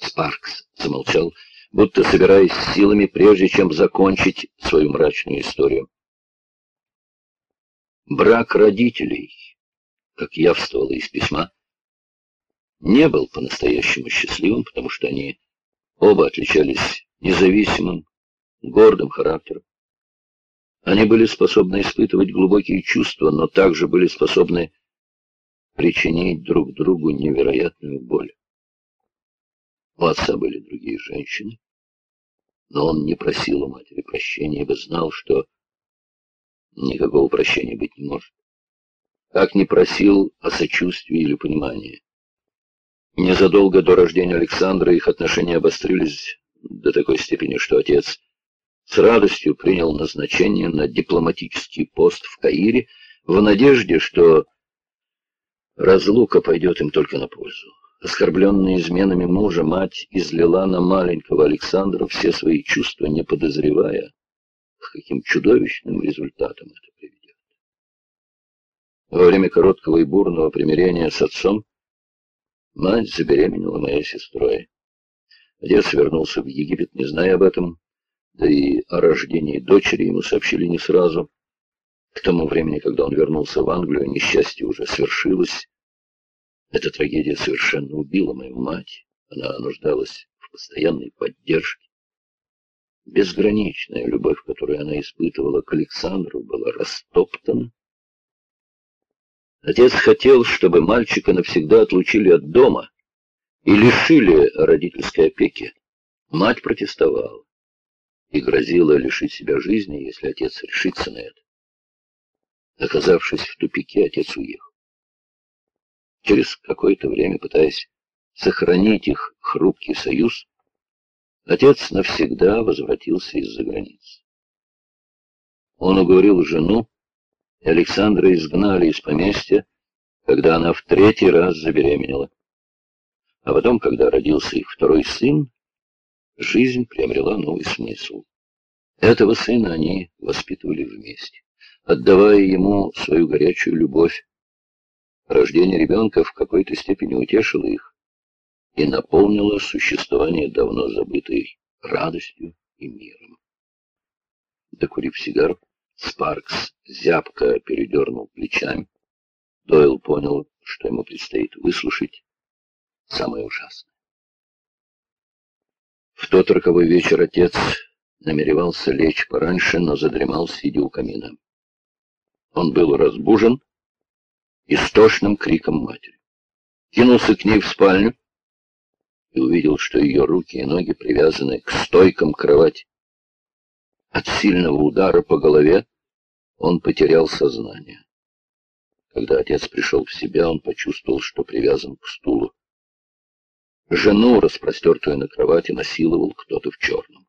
Спаркс замолчал, будто собираясь силами, прежде чем закончить свою мрачную историю. Брак родителей, как явствовало из письма, не был по-настоящему счастливым, потому что они оба отличались независимым, гордым характером. Они были способны испытывать глубокие чувства, но также были способны причинить друг другу невероятную боль. У отца были другие женщины, но он не просил у матери прощения, ибо знал, что никакого прощения быть не может. Как не просил о сочувствии или понимании. Незадолго до рождения Александра их отношения обострились до такой степени, что отец с радостью принял назначение на дипломатический пост в Каире в надежде, что разлука пойдет им только на пользу. Оскорбленная изменами мужа, мать излила на маленького Александра все свои чувства, не подозревая, к каким чудовищным результатам это приведет. Во время короткого и бурного примирения с отцом мать забеременела моей сестрой. Отец вернулся в Египет, не зная об этом, да и о рождении дочери ему сообщили не сразу. К тому времени, когда он вернулся в Англию, несчастье уже свершилось. Эта трагедия совершенно убила мою мать. Она нуждалась в постоянной поддержке. Безграничная любовь, которую она испытывала к Александру, была растоптана. Отец хотел, чтобы мальчика навсегда отлучили от дома и лишили родительской опеки. Мать протестовала и грозила лишить себя жизни, если отец решится на это. Оказавшись в тупике, отец уехал. Через какое-то время, пытаясь сохранить их хрупкий союз, отец навсегда возвратился из-за границы. Он уговорил жену, и Александра изгнали из поместья, когда она в третий раз забеременела. А потом, когда родился их второй сын, жизнь приобрела новый смысл. Этого сына они воспитывали вместе, отдавая ему свою горячую любовь, Рождение ребенка в какой-то степени утешило их и наполнило существование давно забытой радостью и миром. Докурив сигару, Спаркс зябко передернул плечами. Дойл понял, что ему предстоит выслушать самое ужасное. В тот роковой вечер отец намеревался лечь пораньше, но задремал, сидя у камина. Он был разбужен истошным криком матери. Кинулся к ней в спальню и увидел, что ее руки и ноги привязаны к стойкам кровати. От сильного удара по голове он потерял сознание. Когда отец пришел в себя, он почувствовал, что привязан к стулу. Жену, распростертую на кровати, насиловал кто-то в черном.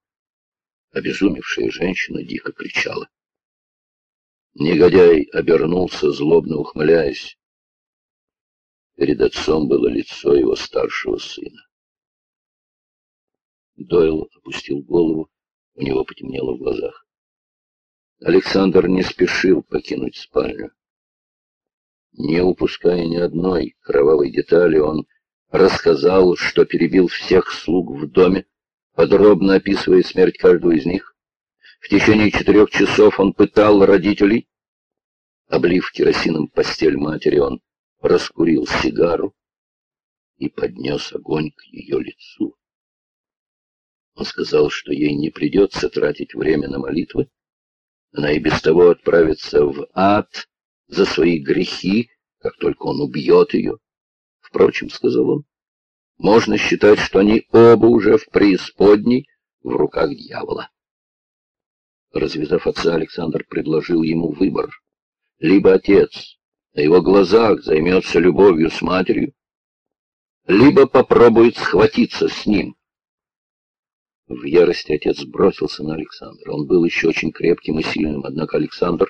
Обезумевшая женщина дико кричала. Негодяй обернулся, злобно ухмыляясь. Перед отцом было лицо его старшего сына. Дойл опустил голову, у него потемнело в глазах. Александр не спешил покинуть спальню. Не упуская ни одной кровавой детали, он рассказал, что перебил всех слуг в доме, подробно описывая смерть каждого из них. В течение четырех часов он пытал родителей. Облив керосином постель матери, он раскурил сигару и поднес огонь к ее лицу. Он сказал, что ей не придется тратить время на молитвы. Она и без того отправится в ад за свои грехи, как только он убьет ее. Впрочем, — сказал он, — можно считать, что они оба уже в преисподней в руках дьявола. Развязав отца, Александр предложил ему выбор. Либо отец на его глазах займется любовью с матерью, либо попробует схватиться с ним. В ярости отец бросился на Александра. Он был еще очень крепким и сильным, однако Александр,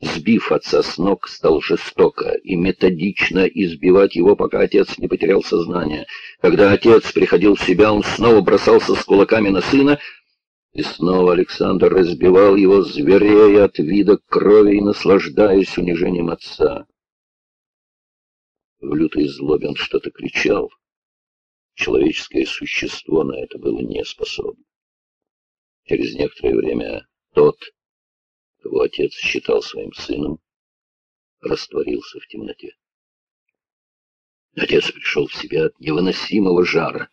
сбив отца с ног, стал жестоко и методично избивать его, пока отец не потерял сознание. Когда отец приходил в себя, он снова бросался с кулаками на сына, и снова Александр разбивал его, зверея от вида крови и наслаждаясь унижением отца. В лютой злобе он что-то кричал. человеческое существо на это было не способно. Через некоторое время тот, кого отец считал своим сыном, растворился в темноте. Отец пришел в себя от невыносимого жара.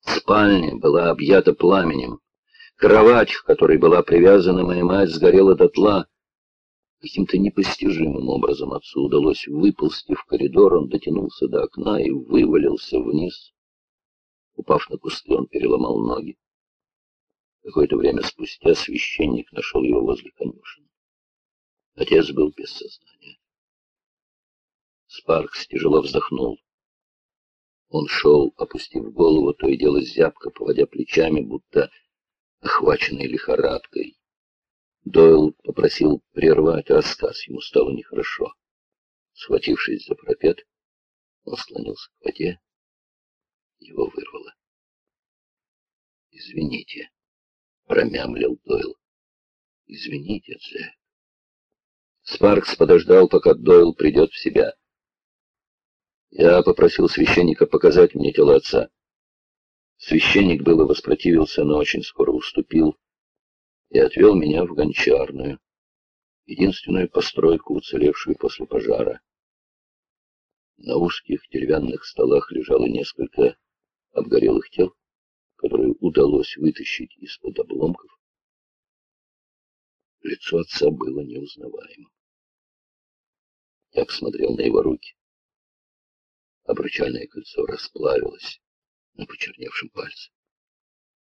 Спальня была объята пламенем. Кровать, к которой была привязана моя мать, сгорела дотла. Каким-то непостижимым образом отцу удалось выползти в коридор, он дотянулся до окна и вывалился вниз. Упав на кусты, он переломал ноги. Какое-то время спустя священник нашел его возле конюшен. Отец был без сознания. Спаркс тяжело вздохнул. Он шел, опустив голову, то и дело зябко, поводя плечами, будто охваченный лихорадкой. Дойл попросил прервать рассказ, ему стало нехорошо. Схватившись за пропет, он склонился к воде, его вырвало. «Извините», — промямлил Дойл. «Извините, Джек». Спаркс подождал, пока Дойл придет в себя. Я попросил священника показать мне тело отца. Священник было воспротивился, но очень скоро уступил и отвел меня в гончарную, единственную постройку, уцелевшую после пожара. На узких деревянных столах лежало несколько обгорелых тел, которые удалось вытащить из-под обломков. Лицо отца было неузнаваемым. Я посмотрел на его руки. Обручальное кольцо расплавилось на почерневшем пальце.